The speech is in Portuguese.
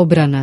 obrana.